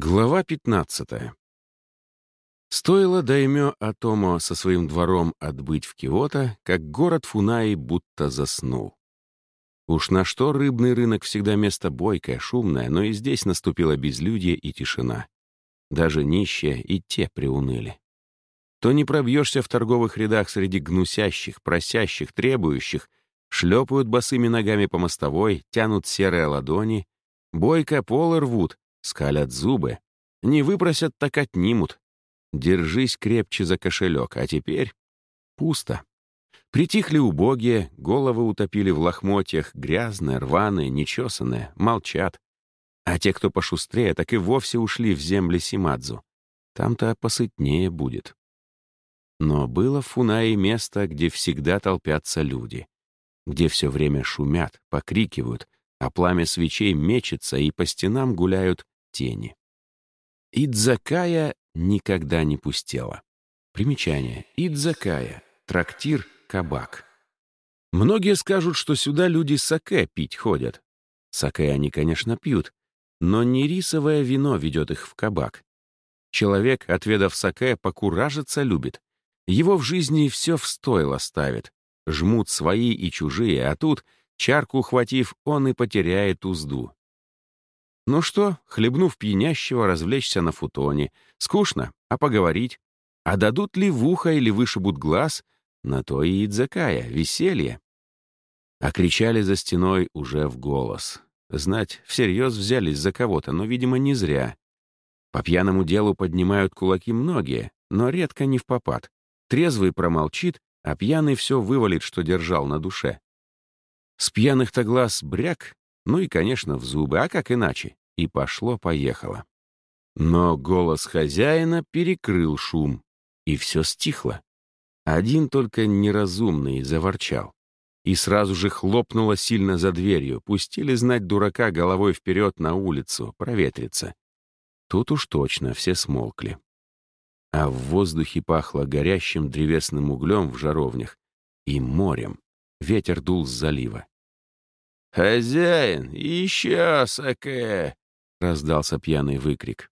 Глава 15. Стоило даймё Атомо со своим двором отбыть в Киото, как город Фунаи будто заснул. Уж на что рыбный рынок всегда место бойкое, шумное, но и здесь наступило безлюдье и тишина. Даже нищие и те приуныли. То не пробьешься в торговых рядах среди гнусящих, просящих, требующих, шлепают босыми ногами по мостовой, тянут серые ладони, бойко полы рвут, Скалят зубы. Не выпросят, так отнимут. Держись крепче за кошелек, а теперь пусто. Притихли убогие, головы утопили в лохмотьях, грязные, рваные, нечесанные, молчат. А те, кто пошустрее, так и вовсе ушли в земли Симадзу. Там-то посытнее будет. Но было в Фунае место, где всегда толпятся люди, где все время шумят, покрикивают, а пламя свечей мечется, и по стенам гуляют тени. Идзакая никогда не пустела. Примечание. Идзакая. Трактир, кабак. Многие скажут, что сюда люди саке пить ходят. Саке они, конечно, пьют, но не рисовое вино ведет их в кабак. Человек, отведав саке, покуражиться любит. Его в жизни все в стойло ставит. Жмут свои и чужие, а тут, чарку ухватив, он и потеряет узду. Ну что, хлебнув пьянящего, развлечься на футоне. Скучно, а поговорить? А дадут ли в ухо или вышибут глаз? На то и идзакая, веселье. А кричали за стеной уже в голос. Знать, всерьез взялись за кого-то, но, видимо, не зря. По пьяному делу поднимают кулаки многие, но редко не в попад. Трезвый промолчит, а пьяный все вывалит, что держал на душе. С пьяных-то глаз бряк, ну и, конечно, в зубы, а как иначе? И пошло-поехало. Но голос хозяина перекрыл шум, и все стихло. Один только неразумный заворчал. И сразу же хлопнуло сильно за дверью, пустили знать дурака головой вперед на улицу, проветриться. Тут уж точно все смолкли. А в воздухе пахло горящим древесным углем в жаровнях и морем. Ветер дул с залива. «Хозяин, еще саке!» — раздался пьяный выкрик.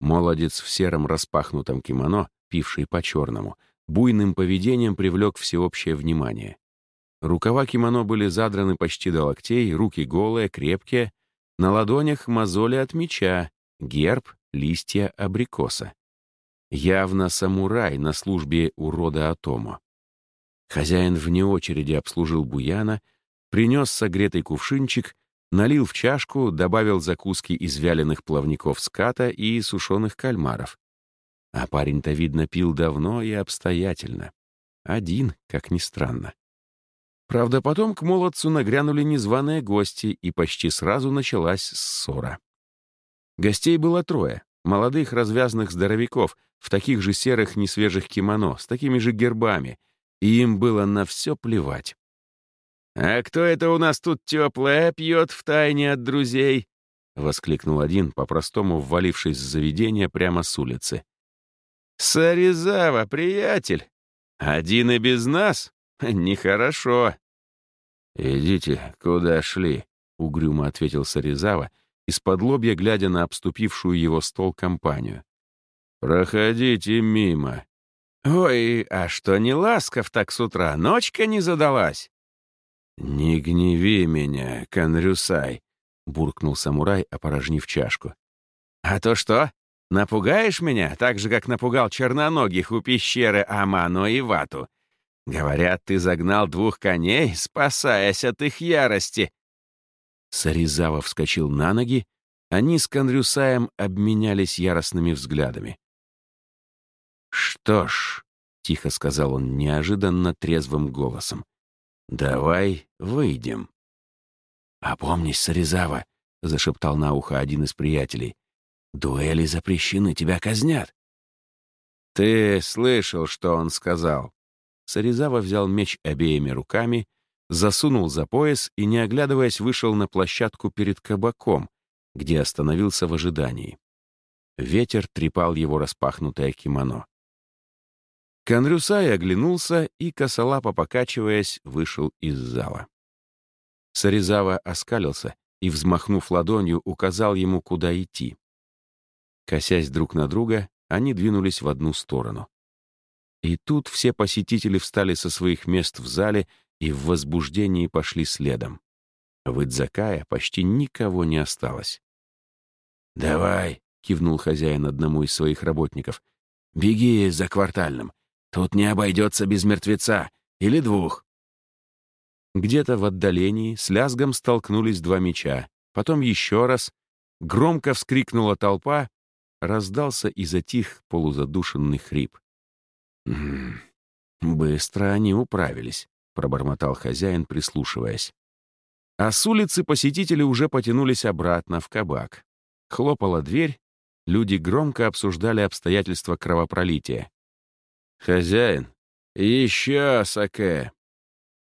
Молодец в сером распахнутом кимоно, пивший по-черному, буйным поведением привлек всеобщее внимание. Рукава кимоно были задраны почти до локтей, руки голые, крепкие, на ладонях мозоли от меча, герб, листья абрикоса. Явно самурай на службе у рода Атомо. Хозяин вне очереди обслужил Буяна — принес согретый кувшинчик, налил в чашку, добавил закуски из вяленых плавников ската и сушеных кальмаров. А парень-то, видно, пил давно и обстоятельно. Один, как ни странно. Правда, потом к молодцу нагрянули незваные гости, и почти сразу началась ссора. Гостей было трое, молодых развязных здоровяков, в таких же серых несвежих кимоно, с такими же гербами, и им было на все плевать. «А кто это у нас тут теплое пьет втайне от друзей?» — воскликнул один, по-простому ввалившись в заведение прямо с улицы. «Саризава, приятель! Один и без нас? Нехорошо!» «Идите, куда шли», — угрюмо ответил Саризава, из-под лобья глядя на обступившую его стол компанию. «Проходите мимо». «Ой, а что не ласков так с утра? Ночка не задалась?» «Не гневи меня, Канрюсай», — буркнул самурай, опорожнив чашку. «А то что? Напугаешь меня, так же, как напугал черноногих у пещеры Амано и Вату? Говорят, ты загнал двух коней, спасаясь от их ярости». Саризава вскочил на ноги, они с Канрюсаем обменялись яростными взглядами. «Что ж», — тихо сказал он неожиданно трезвым голосом, «Давай выйдем». «Опомнись, Саризава», — зашептал на ухо один из приятелей. «Дуэли запрещены, тебя казнят». «Ты слышал, что он сказал?» Саризава взял меч обеими руками, засунул за пояс и, не оглядываясь, вышел на площадку перед кабаком, где остановился в ожидании. Ветер трепал его распахнутое кимоно. Конрюсай оглянулся и, косолапо покачиваясь, вышел из зала. Саризава оскалился и, взмахнув ладонью, указал ему, куда идти. Косясь друг на друга, они двинулись в одну сторону. И тут все посетители встали со своих мест в зале и в возбуждении пошли следом. В Идзакая почти никого не осталось. «Давай», — кивнул хозяин одному из своих работников, — «беги за квартальным. Тут не обойдется без мертвеца. Или двух». Где-то в отдалении с лязгом столкнулись два меча. Потом еще раз. Громко вскрикнула толпа. Раздался и затих полузадушенный хрип. «М быстро они управились», — пробормотал хозяин, прислушиваясь. А с улицы посетители уже потянулись обратно в кабак. Хлопала дверь, люди громко обсуждали обстоятельства кровопролития. «Хозяин, еще саке!»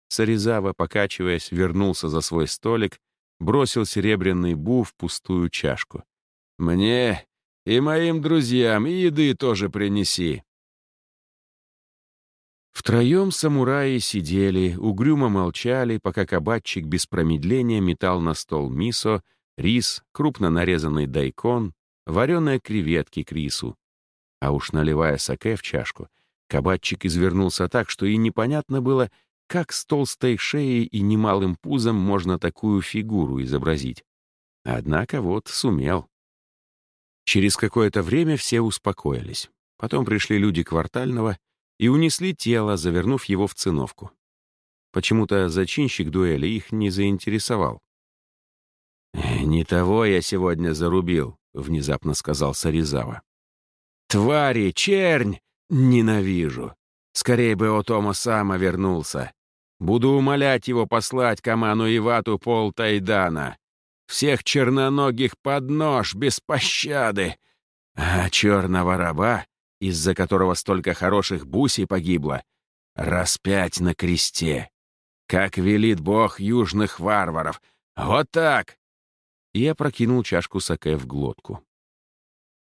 Саризава, покачиваясь, вернулся за свой столик, бросил серебряный бу в пустую чашку. «Мне и моим друзьям еды тоже принеси». Втроем самураи сидели, угрюмо молчали, пока кабачик без промедления метал на стол мисо, рис, крупно нарезанный дайкон, вареные креветки к рису. А уж наливая саке в чашку, кабачик извернулся так, что и непонятно было, как с толстой шеей и немалым пузом можно такую фигуру изобразить? Однако вот сумел. Через какое-то время все успокоились. Потом пришли люди квартального и унесли тело, завернув его в циновку. Почему-то зачинщик дуэли их не заинтересовал. «Э, «Не того я сегодня зарубил», — внезапно сказал Саризава. «Твари, чернь! Ненавижу! Скорее бы Отомо Сама вернулся. Буду умолять его послать Каману Ивату пол Тайдана. Всех черноногих под нож, без пощады. А черного раба, из-за которого столько хороших бусей погибло, распять на кресте. Как велит бог южных варваров. Вот так!» Я прокинул чашку саке в глотку.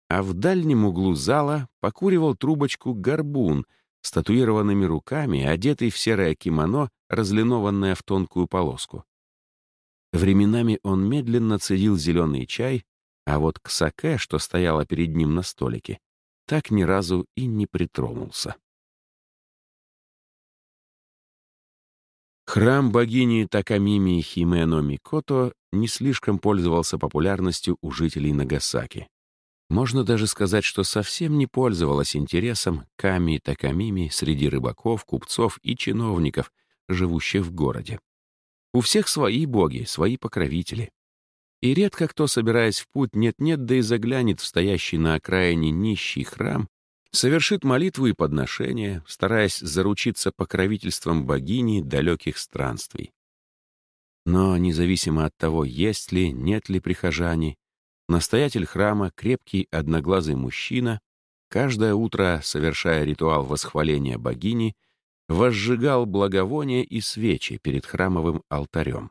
А в дальнем углу зала покуривал трубочку горбун — с татуированными руками, одетый в серое кимоно, разлинованное в тонкую полоску. Временами он медленно цедил зеленый чай, а вот к саке, что стояло перед ним на столике, так ни разу и не притронулся. Храм богини Такамими Химено Микото не слишком пользовался популярностью у жителей Нагасаки. Можно даже сказать, что совсем не пользовалась интересом Ками и Такамими среди рыбаков, купцов и чиновников, живущих в городе. У всех свои боги, свои покровители. И редко кто, собираясь в путь, нет-нет, да и заглянет в стоящий на окраине нищий храм, совершит молитву и подношения, стараясь заручиться покровительством богини далеких странствий. Но независимо от того, есть ли, нет ли прихожане, Настоятель храма, крепкий одноглазый мужчина, каждое утро, совершая ритуал восхваления богини, возжигал благовония и свечи перед храмовым алтарем.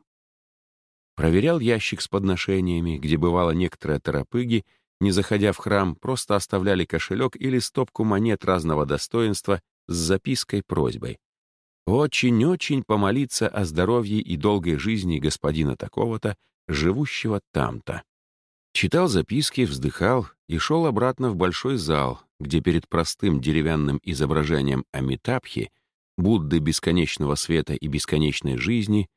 Проверял ящик с подношениями, где бывало некоторые торопыги, не заходя в храм, просто оставляли кошелек или стопку монет разного достоинства с запиской-просьбой. Очень-очень помолиться о здоровье и долгой жизни господина такого-то, живущего там-то. Читал записки, вздыхал и шел обратно в большой зал, где перед простым деревянным изображением Амитабхи, Будды бесконечного света и бесконечной жизни,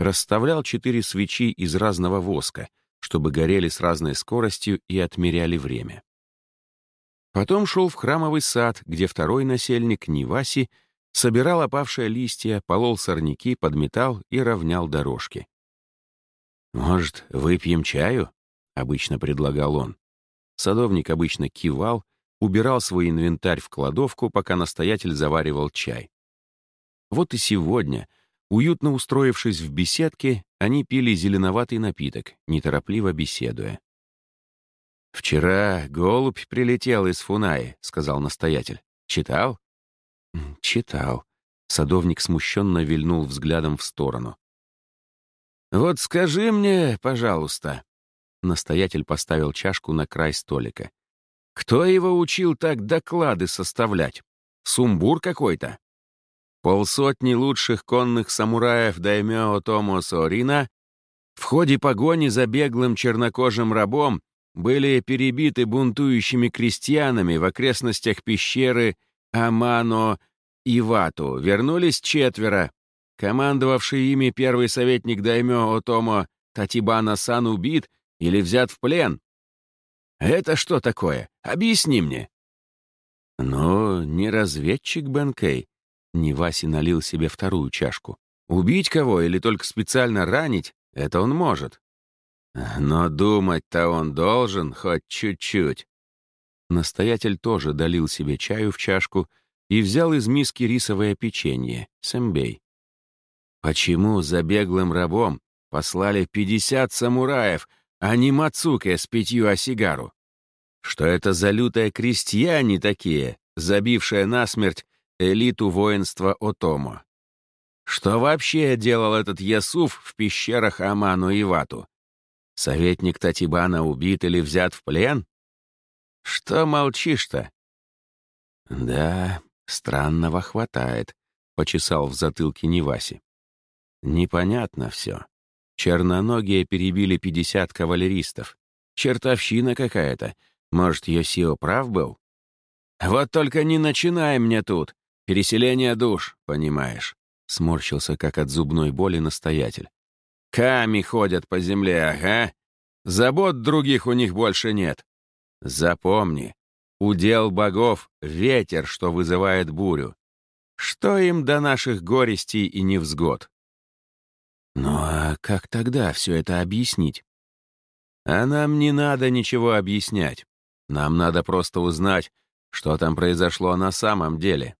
расставлял четыре свечи из разного воска, чтобы горели с разной скоростью и отмеряли время. Потом шел в храмовый сад, где второй насельник Ниваси собирал опавшие листья, полол сорняки, подметал и равнял дорожки. «Может, выпьем чаю?» — обычно предлагал он. Садовник обычно кивал, убирал свой инвентарь в кладовку, пока настоятель заваривал чай. Вот и сегодня, уютно устроившись в беседке, они пили зеленоватый напиток, неторопливо беседуя. «Вчера голубь прилетел из Фунаи», — сказал настоятель. «Читал?» «Читал». Садовник смущенно вильнул взглядом в сторону. «Вот скажи мне, пожалуйста», Настоятель поставил чашку на край столика. «Кто его учил так доклады составлять? Сумбур какой-то?» Полсотни лучших конных самураев Даймё Томо Сорина в ходе погони за беглым чернокожим рабом были перебиты бунтующими крестьянами в окрестностях пещеры Амано и Вату. Вернулись четверо. Командовавший ими первый советник Даймё Отомо Татибана-сан убит или взят в плен. Это что такое? Объясни мне. Но не разведчик Бенкей. Неваси налил себе вторую чашку. Убить кого или только специально ранить — это он может. Но думать-то он должен хоть чуть-чуть. Настоятель тоже долил себе чаю в чашку и взял из миски рисовое печенье, сэмбей. Почему за беглым рабом послали 50 самураев, а не Мацуке с пятью осигару? Что это за лютые крестьяне такие, забившие насмерть элиту воинства Отомо? Что вообще делал этот Ясуф в пещерах Аману и Вату? Советник Татибана убит или взят в плен? Что молчишь-то? Да, странного хватает, почесал в затылке Неваси. Непонятно все. Черноногие перебили пятьдесят кавалеристов. Чертовщина какая-то. Может, Йосио прав был? Вот только не начинай мне тут. Переселение душ, понимаешь. Сморщился, как от зубной боли, настоятель. Ками ходят по земле, ага. Забот других у них больше нет. Запомни, удел богов — ветер, что вызывает бурю. Что им до наших горестей и невзгод? Ну а как тогда все это объяснить? А нам не надо ничего объяснять. Нам надо просто узнать, что там произошло на самом деле.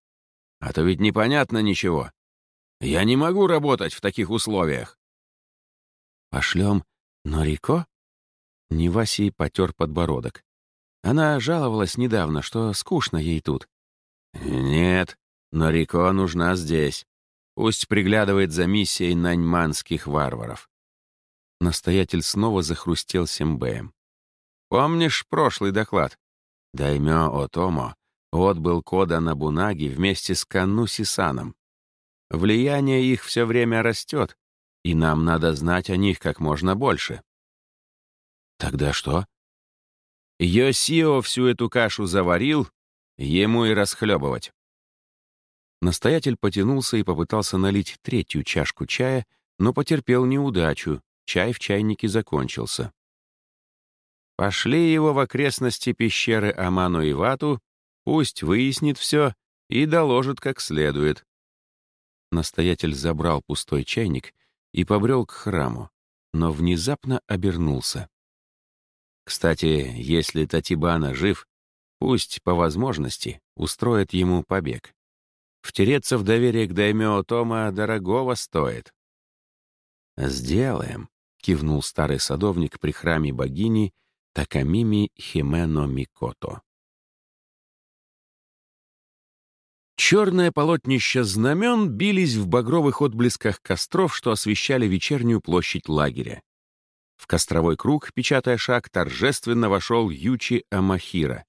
А то ведь непонятно ничего. Я не могу работать в таких условиях. Пошлем Норико? Невасий потер подбородок. Она жаловалась недавно, что скучно ей тут. Нет, Норико нужна здесь. Пусть приглядывает за миссией наньманских варваров. Настоятель снова захрустел сембеем. Помнишь прошлый доклад? Даймё Отомо отбыл кода на Бунаги вместе с Канну Сисаном. Влияние их все время растет, и нам надо знать о них как можно больше. Тогда что? Йосио всю эту кашу заварил, ему и расхлебывать. Настоятель потянулся и попытался налить третью чашку чая, но потерпел неудачу, чай в чайнике закончился. Пошли его в окрестности пещеры Аману и Вату, пусть выяснит все и доложит как следует. Настоятель забрал пустой чайник и побрел к храму, но внезапно обернулся. Кстати, если Татибана жив, пусть, по возможности, устроит ему побег. Втереться в доверие к Даймео Тома дорогого стоит. «Сделаем», — кивнул старый садовник при храме богини Такамими Химено Микото. Черное полотнище знамен бились в багровых отблесках костров, что освещали вечернюю площадь лагеря. В костровой круг, печатая шаг, торжественно вошел Ючи Амахира.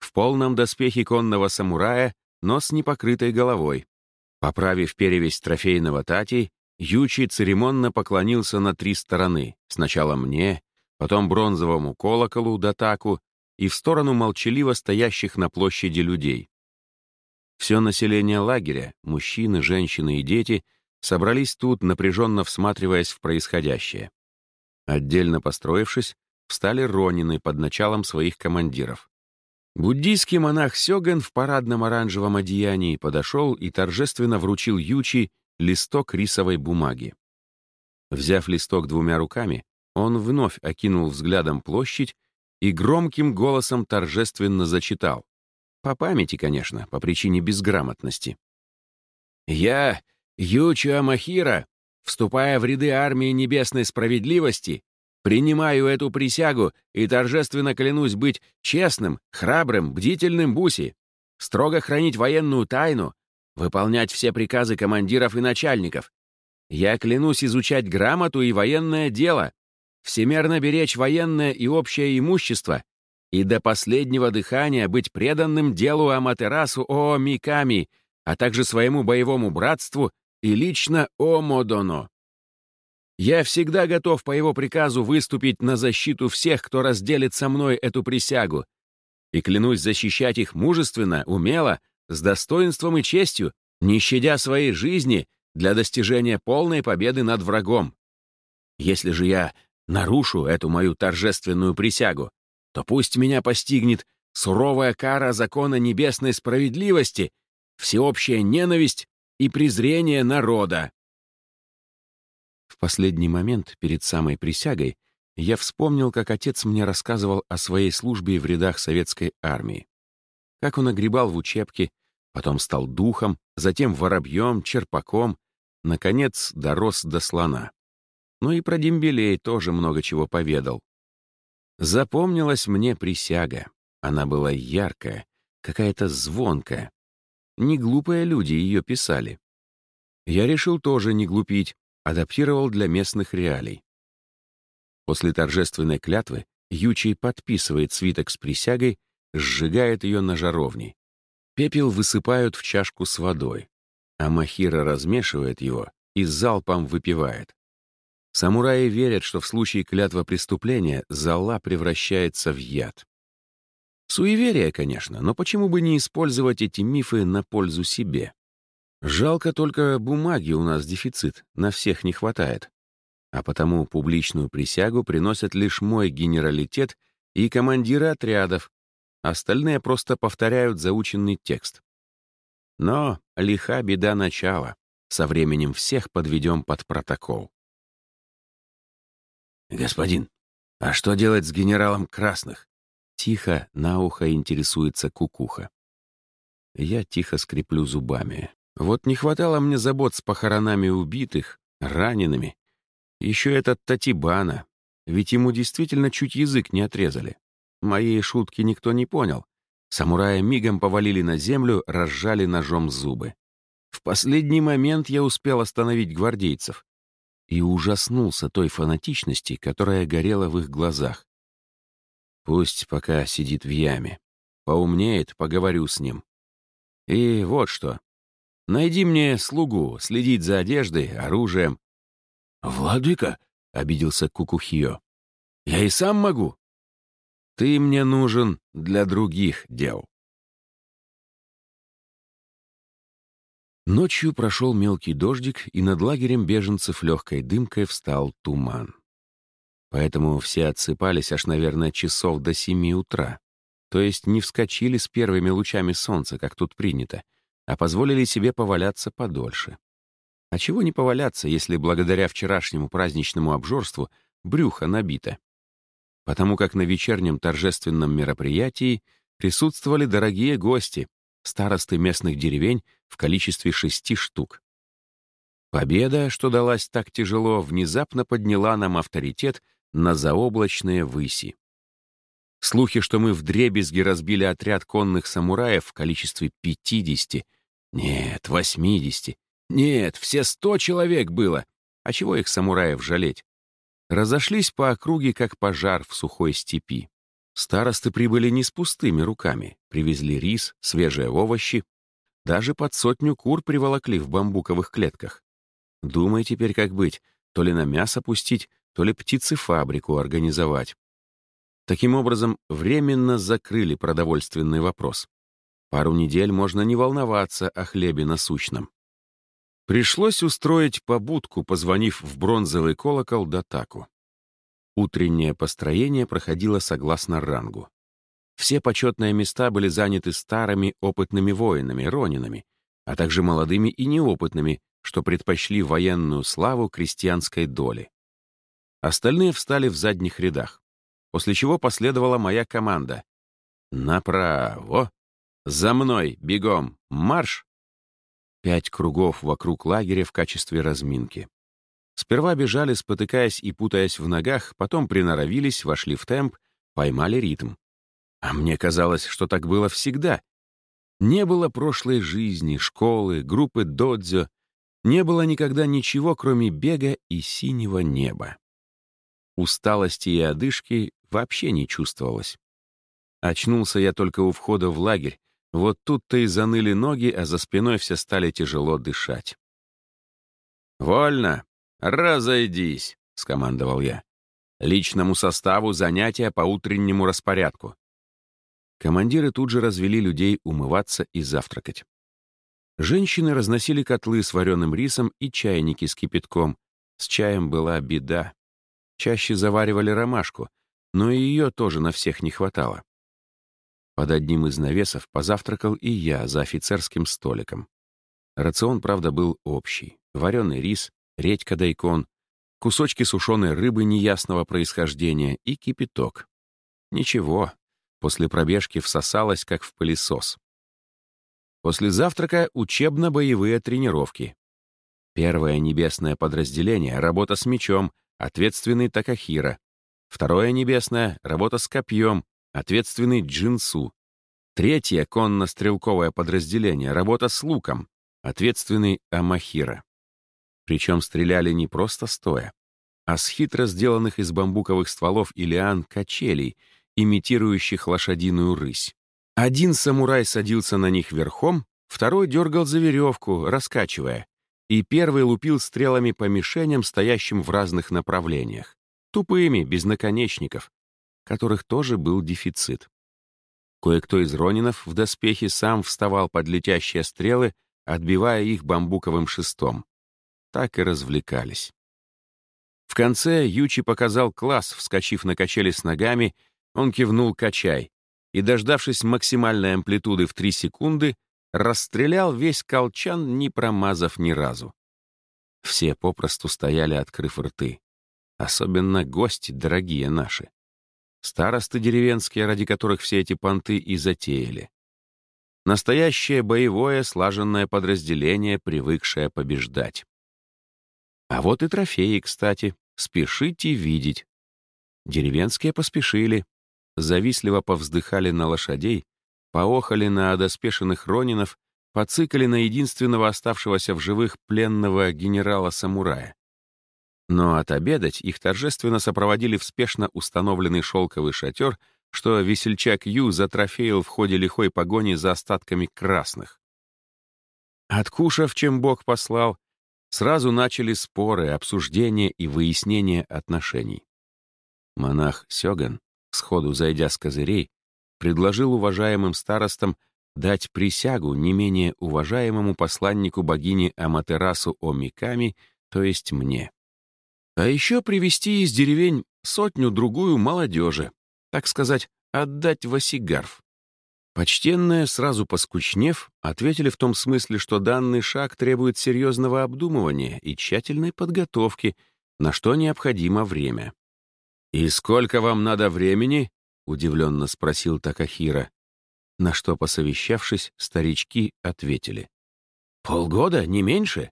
В полном доспехе конного самурая, но с непокрытой головой. Поправив перевесь трофейного тати, Ючи церемонно поклонился на три стороны. Сначала мне, потом бронзовому колоколу Датаку и в сторону молчаливо стоящих на площади людей. Все население лагеря, мужчины, женщины и дети, собрались тут, напряженно всматриваясь в происходящее. Отдельно построившись, встали ронины под началом своих командиров. Буддийский монах Сёган в парадном оранжевом одеянии подошел и торжественно вручил Ючи листок рисовой бумаги. Взяв листок двумя руками, он вновь окинул взглядом площадь и громким голосом торжественно зачитал. По памяти, конечно, по причине безграмотности. «Я, Ючи Амахира, вступая в ряды армии небесной справедливости, принимаю эту присягу и торжественно клянусь быть честным, храбрым, бдительным буси, строго хранить военную тайну, выполнять все приказы командиров и начальников. Я клянусь изучать грамоту и военное дело, всемерно беречь военное и общее имущество и до последнего дыхания быть преданным делу Аматерасу Оо Миками, а также своему боевому братству и лично Омодоно. Я всегда готов по его приказу выступить на защиту всех, кто разделит со мной эту присягу. И клянусь защищать их мужественно, умело, с достоинством и честью, не щадя своей жизни для достижения полной победы над врагом. Если же я нарушу эту мою торжественную присягу, то пусть меня постигнет суровая кара закона небесной справедливости, всеобщая ненависть и презрение народа. В последний момент, перед самой присягой, я вспомнил, как отец мне рассказывал о своей службе в рядах советской армии. Как он огребал в учебке, потом стал духом, затем воробьем, черпаком, наконец дорос до слона. Ну и про дембелей тоже много чего поведал. Запомнилась мне присяга. Она была яркая, какая-то звонкая. Не глупые люди ее писали. Я решил тоже не глупить, адаптировал для местных реалий. После торжественной клятвы Ючий подписывает свиток с присягой, сжигает ее на жаровне. Пепел высыпают в чашку с водой, а Махира размешивает его и залпом выпивает. Самураи верят, что в случае клятва преступления зола превращается в яд. Суеверие, конечно, но почему бы не использовать эти мифы на пользу себе? Жалко только бумаги у нас дефицит, на всех не хватает. А потому публичную присягу приносят лишь мой генералитет и командиры отрядов, остальные просто повторяют заученный текст. Но лиха беда начала, со временем всех подведем под протокол. «Господин, а что делать с генералом Красных?» Тихо на ухо интересуется кукуха. Я тихо скреплю зубами. Вот не хватало мне забот с похоронами убитых, ранеными. Еще этот Татибана, ведь ему действительно чуть язык не отрезали. Моей шутки никто не понял. Самураи мигом повалили на землю, разжали ножом зубы. В последний момент я успел остановить гвардейцев и ужаснулся той фанатичности, которая горела в их глазах. Пусть пока сидит в яме. Поумнеет, поговорю с ним. И вот что. Найди мне слугу, следить за одеждой, оружием. «Владыка», — обиделся Кукухио, — «я и сам могу». «Ты мне нужен для других дел». Ночью прошел мелкий дождик, и над лагерем беженцев легкой дымкой встал туман. Поэтому все отсыпались аж, наверное, часов до семи утра. То есть не вскочили с первыми лучами солнца, как тут принято, а позволили себе поваляться подольше. А чего не поваляться, если благодаря вчерашнему праздничному обжорству брюхо набито? Потому как на вечернем торжественном мероприятии присутствовали дорогие гости, старосты местных деревень в количестве шести штук. Победа, что далась так тяжело, внезапно подняла нам авторитет на заоблачные выси. Слухи, что мы вдребезги разбили отряд конных самураев в количестве пятидесяти, нет, восьмидесяти, нет, все сто человек было, а чего их самураев жалеть? Разошлись по округе, как пожар в сухой степи. Старосты прибыли не с пустыми руками, привезли рис, свежие овощи, даже под сотню кур приволокли в бамбуковых клетках. Думай теперь, как быть, то ли на мясо пустить, то ли птицефабрику организовать. Таким образом, временно закрыли продовольственный вопрос. Пару недель можно не волноваться о хлебе насущном. Пришлось устроить побудку, позвонив в бронзовый колокол Датаку. Утреннее построение проходило согласно рангу. Все почетные места были заняты старыми опытными воинами, ронинами, а также молодыми и неопытными, что предпочли военную славу крестьянской доли. Остальные встали в задних рядах, после чего последовала моя команда. «Направо! За мной! Бегом! Марш!» Пять кругов вокруг лагеря в качестве разминки. Сперва бежали, спотыкаясь и путаясь в ногах, потом приноровились, вошли в темп, поймали ритм. А мне казалось, что так было всегда. Не было прошлой жизни, школы, группы додзё, не было никогда ничего, кроме бега и синего неба. Усталости и одышки вообще не чувствовалось. Очнулся я только у входа в лагерь, вот тут-то и заныли ноги, а за спиной все стали тяжело дышать. «Вольно! «Разойдись», — скомандовал я. «Личному составу занятия по утреннему распорядку». Командиры тут же развели людей умываться и завтракать. Женщины разносили котлы с вареным рисом и чайники с кипятком. С чаем была беда. Чаще заваривали ромашку, но и ее тоже на всех не хватало. Под одним из навесов позавтракал и я за офицерским столиком. Рацион, правда, был общий. Вареный рис, редька-дайкон, кусочки сушеной рыбы неясного происхождения и кипяток. Ничего, после пробежки всосалось, как в пылесос. После завтрака учебно-боевые тренировки. Первое небесное подразделение — работа с мечом, ответственный Такахира. Второе небесное — работа с копьем, ответственный Джинсу. Третье конно-стрелковое подразделение — работа с луком, ответственный Амахира. Причем стреляли не просто стоя, а с хитро сделанных из бамбуковых стволов и лиан качелей, имитирующих лошадиную рысь. Один самурай садился на них верхом, второй дергал за веревку, раскачивая, и первый лупил стрелами по мишеням, стоящим в разных направлениях, тупыми, без наконечников, которых тоже был дефицит. Кое-кто из ронинов в доспехе сам вставал под летящие стрелы, отбивая их бамбуковым шестом. Так и развлекались. В конце Ючи показал класс, вскочив на качели с ногами, он кивнул «качай», и, дождавшись максимальной амплитуды в 3 секунды, расстрелял весь колчан, не промазав ни разу. Все попросту стояли, открыв рты. Особенно гости, дорогие наши. Старосты деревенские, ради которых все эти понты и затеяли. Настоящее боевое слаженное подразделение, привыкшее побеждать. А вот и трофеи, кстати. Спешите видеть. Деревенские поспешили завистливо повздыхали на лошадей, поохали на одоспешенных ронинов, поцикали на единственного оставшегося в живых пленного генерала-самурая. Но отобедать их торжественно сопроводили в спешно установленный шелковый шатер, что весельчак Ю затрофеил в ходе лихой погони за остатками красных. Откушав, чем Бог послал, сразу начали споры, обсуждения и выяснения отношений. Монах Сёган сходу зайдя с козырей, предложил уважаемым старостам дать присягу не менее уважаемому посланнику богини Аматерасу Омиками, то есть мне. А еще привести из деревень сотню-другую молодежи, так сказать, отдать в осигарф. Почтенные, сразу поскучнев, ответили в том смысле, что данный шаг требует серьезного обдумывания и тщательной подготовки, на что необходимо время. «И сколько вам надо времени?» — удивленно спросил Такахира. На что, посовещавшись, старички ответили. «Полгода, не меньше.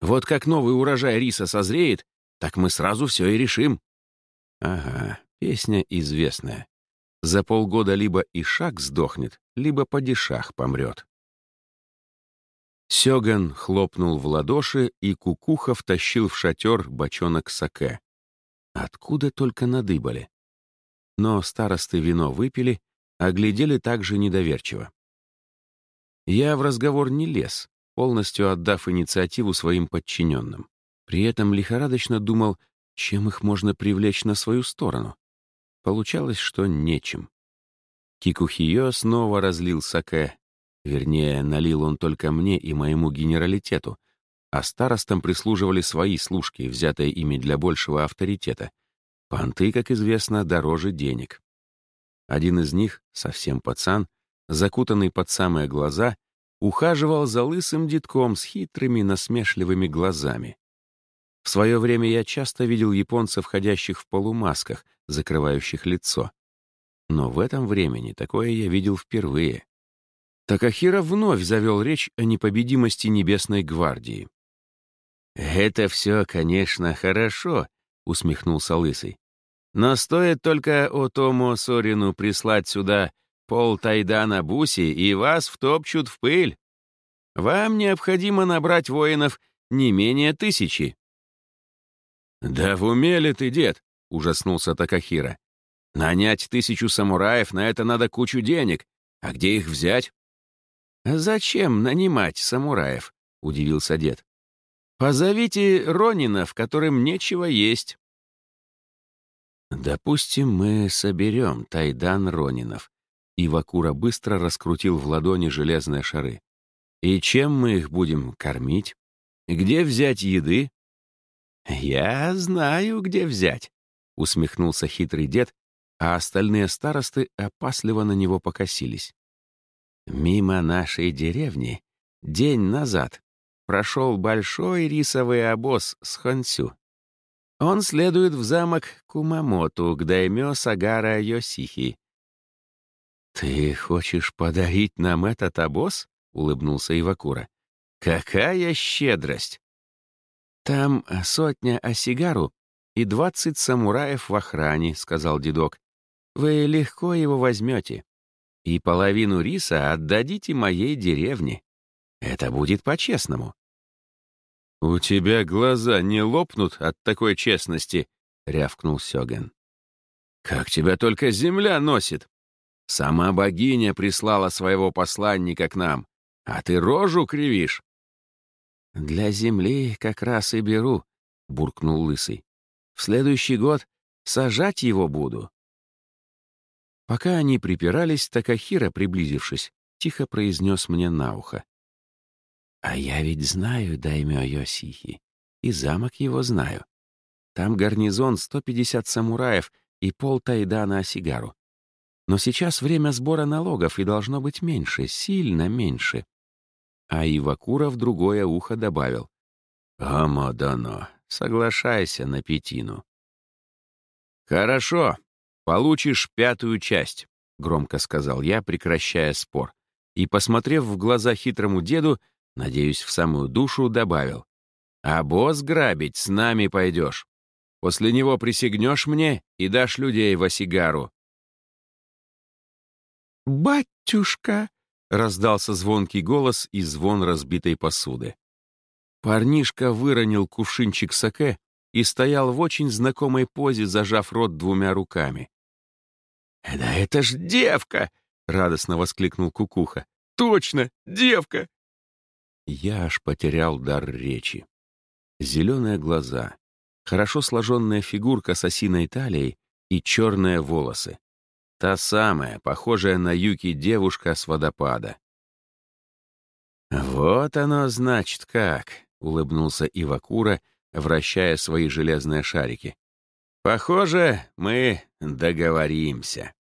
Вот как новый урожай риса созреет, так мы сразу все и решим». Ага, песня известная. За полгода либо Ишак сдохнет, либо Падишах помрет. Сёган хлопнул в ладоши, и Кукуха втащил в шатер бочонок саке. Откуда только надыбали. Но старосты вино выпили, а глядели также недоверчиво. Я в разговор не лез, полностью отдав инициативу своим подчиненным. При этом лихорадочно думал, чем их можно привлечь на свою сторону. Получалось, что нечем. Кикухио снова разлил саке. Вернее, налил он только мне и моему генералитету, а старостам прислуживали свои служки, взятые ими для большего авторитета. Понты, как известно, дороже денег. Один из них, совсем пацан, закутанный под самые глаза, ухаживал за лысым детком с хитрыми насмешливыми глазами. В свое время я часто видел японцев, ходящих в полумасках, закрывающих лицо. Но в этом времени такое я видел впервые. Такахира вновь завел речь о непобедимости Небесной гвардии. «Это все, конечно, хорошо», — усмехнулся Лысый. «Но стоит только Отому Сорину прислать сюда пол Тайдана Буси, и вас втопчут в пыль. Вам необходимо набрать воинов не менее тысячи». «Да в уме ли ты, дед?» — ужаснулся Такахира. «Нанять тысячу самураев, на это надо кучу денег. А где их взять?» «Зачем нанимать самураев?» — удивился дед. Позовите Ронина, в котором нечего есть. Допустим, мы соберем Тайдан Ронинов. Ивакура быстро раскрутил в ладони железные шары. И чем мы их будем кормить? Где взять еды? Я знаю, где взять, усмехнулся хитрый дед, а остальные старосты опасливо на него покосились. Мимо нашей деревни день назад прошел большой рисовый обоз с Хонсю. Он следует в замок Кумамоту к даймё Сагара Йосихи. «Ты хочешь подарить нам этот обоз?» — улыбнулся Ивакура. «Какая щедрость!» «Там сотня осигару и двадцать самураев в охране», — сказал дедок. «Вы легко его возьмете. И половину риса отдадите моей деревне. Это будет по-честному. «У тебя глаза не лопнут от такой честности», — рявкнул Сёген. «Как тебя только земля носит! Сама богиня прислала своего посланника к нам, а ты рожу кривишь!» «Для земли как раз и беру», — буркнул Лысый. «В следующий год сажать его буду». Пока они припирались, Такахира, приблизившись, тихо произнес мне на ухо. А я ведь знаю Даймё Йосихи, и замок его знаю. Там гарнизон 150 самураев и пол тайдана Осигару. Но сейчас время сбора налогов и должно быть меньше, сильно меньше. А Ивакура в другое ухо добавил. «Амадано, соглашайся на пятину». «Хорошо, получишь пятую часть», — громко сказал я, прекращая спор. И, посмотрев в глаза хитрому деду, надеюсь, в самую душу добавил. «А босс грабить с нами пойдешь. После него присягнешь мне и дашь людей в осигару». «Батюшка!» — раздался звонкий голос и звон разбитой посуды. Парнишка выронил кувшинчик саке и стоял в очень знакомой позе, зажав рот двумя руками. «Да это ж девка!» — радостно воскликнул Кукуха. «Точно, девка! Я аж потерял дар речи. Зеленые глаза, хорошо сложенная фигурка с осиной талией и черные волосы. Та самая, похожая на Юки девушка с водопада. «Вот оно, значит, как!» — улыбнулся Ивакура, вращая свои железные шарики. «Похоже, мы договоримся».